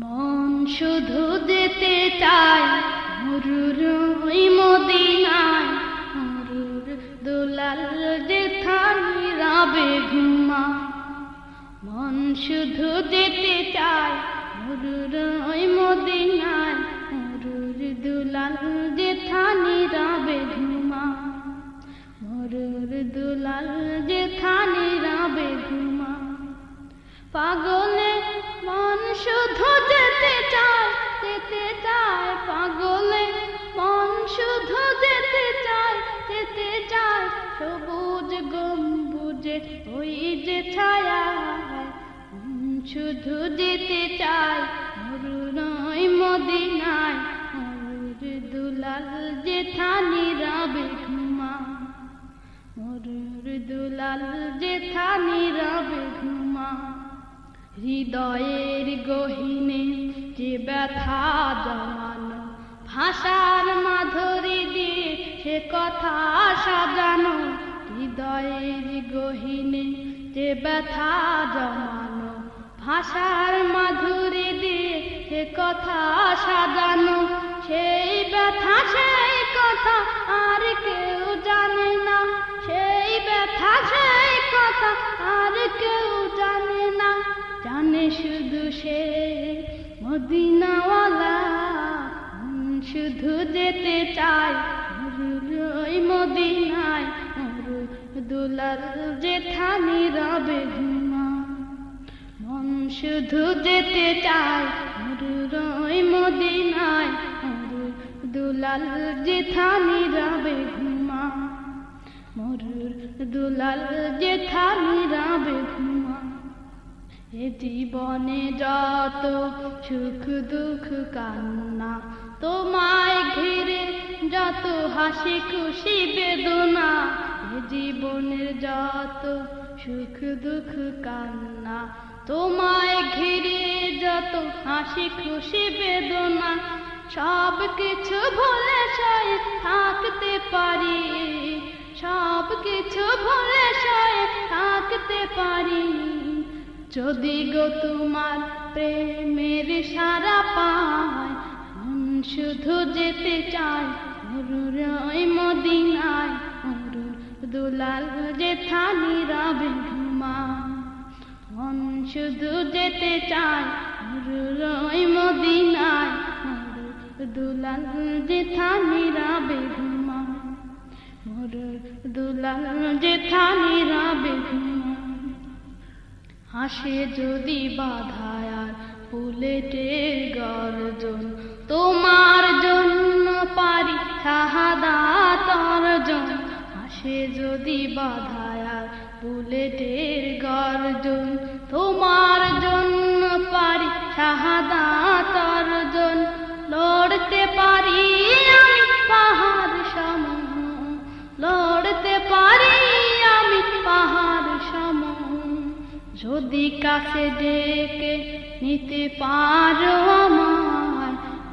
মন শুধু যেতে চায় ওই মদিনায়। মরুর দুলাল যে রাবে ঘুমা মন শুধু যেতে চায়, মরুর মদিনায়। মরুর দুলাল যে রাবে ঘুমা মরুর দুলাল যে রাবে ঘুমা পাগলে সবুজ গম্বুজে ওই যে ছায়া শুধু যেতে চায় মরুনয় মদিনায় মরুর দুলাল যে থানি রাবে ঘুমা। মরুর দুলাল যে থানি রাবে ঘুমা। হৃদয়ের গহিনে যে ব্যথা জমানো সে কথা সাজানো, হৃদয়ের গহিনে যে ব্যথা জমানো, ভাষার মাধুরী দিয়ে সে কথা সাজানো, সেই ব্যথা, সেই কথা আর কেউ জানে না, সেই ব্যথা, সেই কথা আর কেউ জানে না। জানে শুধু সে মদিনাওয়ালা শুধু যেতে চায় ওই মদিনায় দুলাল যে থানি রবে ঘুমা মন শুধু যেতে চায় ওই মদিনায় দুলাল যে থানি রবে ঘুমা মরুর দুলাল যে থানি রবে ঘুমা জীবনে যত সুখ দুঃখ কান্না, তোমায় ঘিরে যত হাসি খুশি বেদনা, এ জীবনের যত সুখ দুঃখ কান্না, তোমায় ঘিরে যত হাসি খুশি বেদনা, সব কিছু ভুলে সয়ে থাকতে পারি, সব কিছু ভুলে সয়ে থাকতে পারি। যদি গো তোমার প্রেমের সারা পায়, মন শুধু যেতে চায় মরুর মদিনায় মরুর দুলাল যে থানি রবে ঘুমা। মন শুধু যেতে চায় মরুর মদিনায় মরুর দুলাল যে থানি রবে ঘুমা। মরুর দুলাল যে থানি রবে হাসে যদি বাধায় আর বুলেটের গর্জন, তোমার জন্য পারি শাহাদাত অর্জন। হাসে যদি বাধায় আর বুলেটের গর্জন, তোমার জন্য পারি শাহাদাত অর্জন। লড়তে পারি যদি কাছে ডেকে নিতে পারো আমার,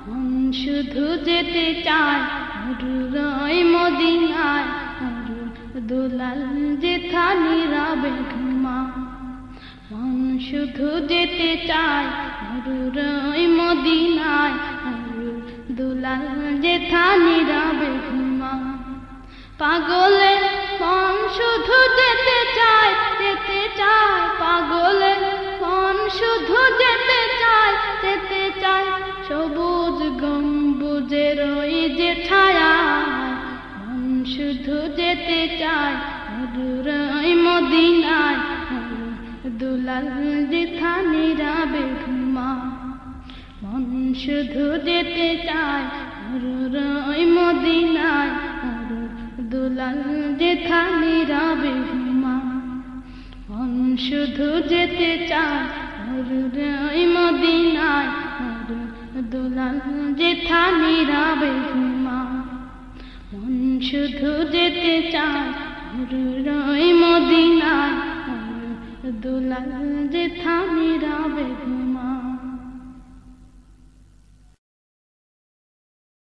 মন শুধু যেতে চায় মরুরয় মদিনায় দুলাল যে থানি রাবে ঘুমা। মন শুধু যেতে চায় মরুরয় মদিনায় দুলাল যে থানি রাবে ঘুমা। পাগলে মন শুধু যেতে চায় যেতে চায় যেতে চায়, সবুজ গম্বুজের ওই যে ছায়া। শুধু যেতে চায়, মধুর ওই মদিনায়। দুলাল যে থানি রাবে ঘুমা। মন শুধু যেতে চায়, মরুর ওই মদিনায়। দুলাল যে থানি রাবে ঘুমা। মন শুধু যেতে চায় দুলাল যে থানি রাবে ঘুমা মন শুধু যেতে চায় মদিনায় দুলাল যে থানি রাবে ঘুমা